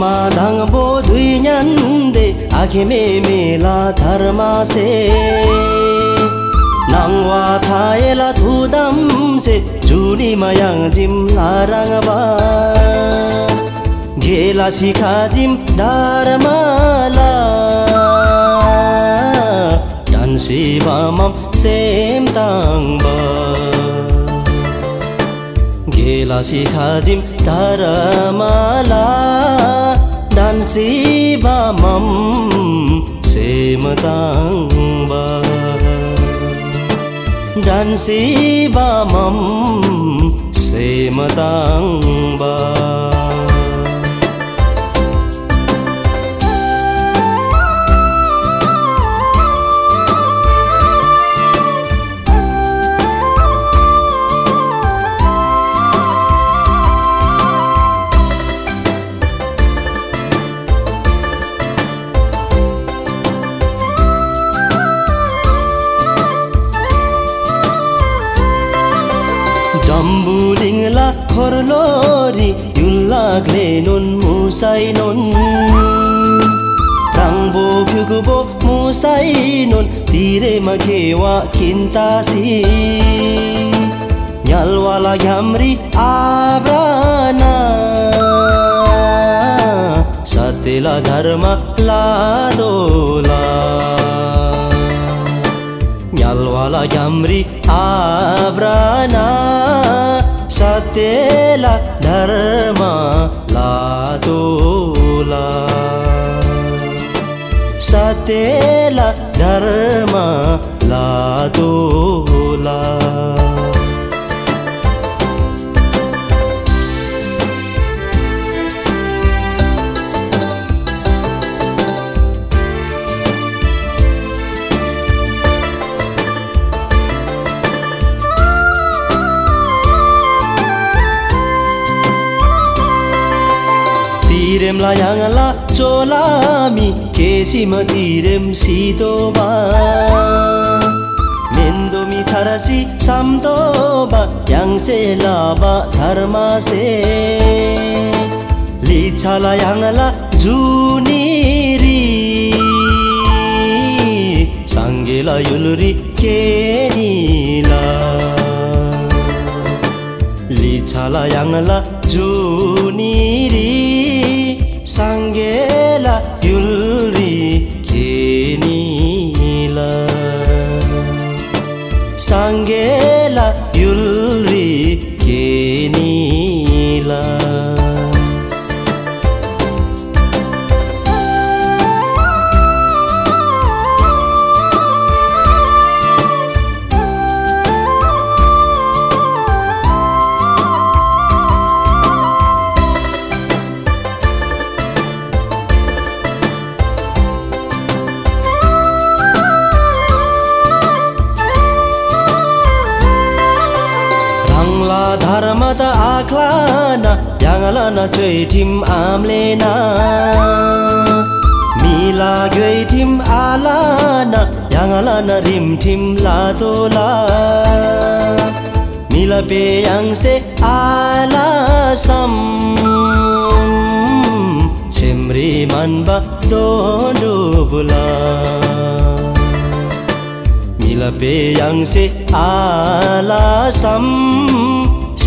ma dang bo dui nyan de akhe me me la dharma se. Nang wa tha e la thu dam se ju ni ma yang jim la rang ba. Ge la sikha jim dharma la. Yan si ba mam sem tang ba. बेलाशी खाजिम धरमाला डानसी बामम सेमतांबा डानसी बामम सेमतांबा ಅಂಬುಲಿಂಗ್ಲ ಹೊರಲೋರಿ ಯುಲ್ಲಾಗ್ಲೆ ನೊನ್ ಮೂಸೈ ನೊನ್ ತಂಗ್ಬೋ ಭ್ಯುಗುಬೋ ಮೂಸೈ ನೊನ್ ತೀರೆ ಮಗೇವಾ kintasi, nyalwala yamri abrana satila dharma ladola nyalwala yamri abrana सत्यला धर्म लातोला सत्यला धर्म लातोला तिरेमला याङला चोलामी केसिम तिरेम सिदोबा मेन्दोमी छरसी साम्दोबा याङसे लाबा धर्मासे लिछाला याङला जुनिरी साङ्गेला युलुरी केनिला लिछाला याङला जुनिरी sangela yulri kenila sangela yulri Dharmat आख्लाना याङलाना चैठिम आम्लेना मिला गैठिम आलाना याङलाना रिमठिम लातोला मिला पेयाङसे आलासम सिमरी मनबा दोडुबुला मिला पेयाङसे आलासम semri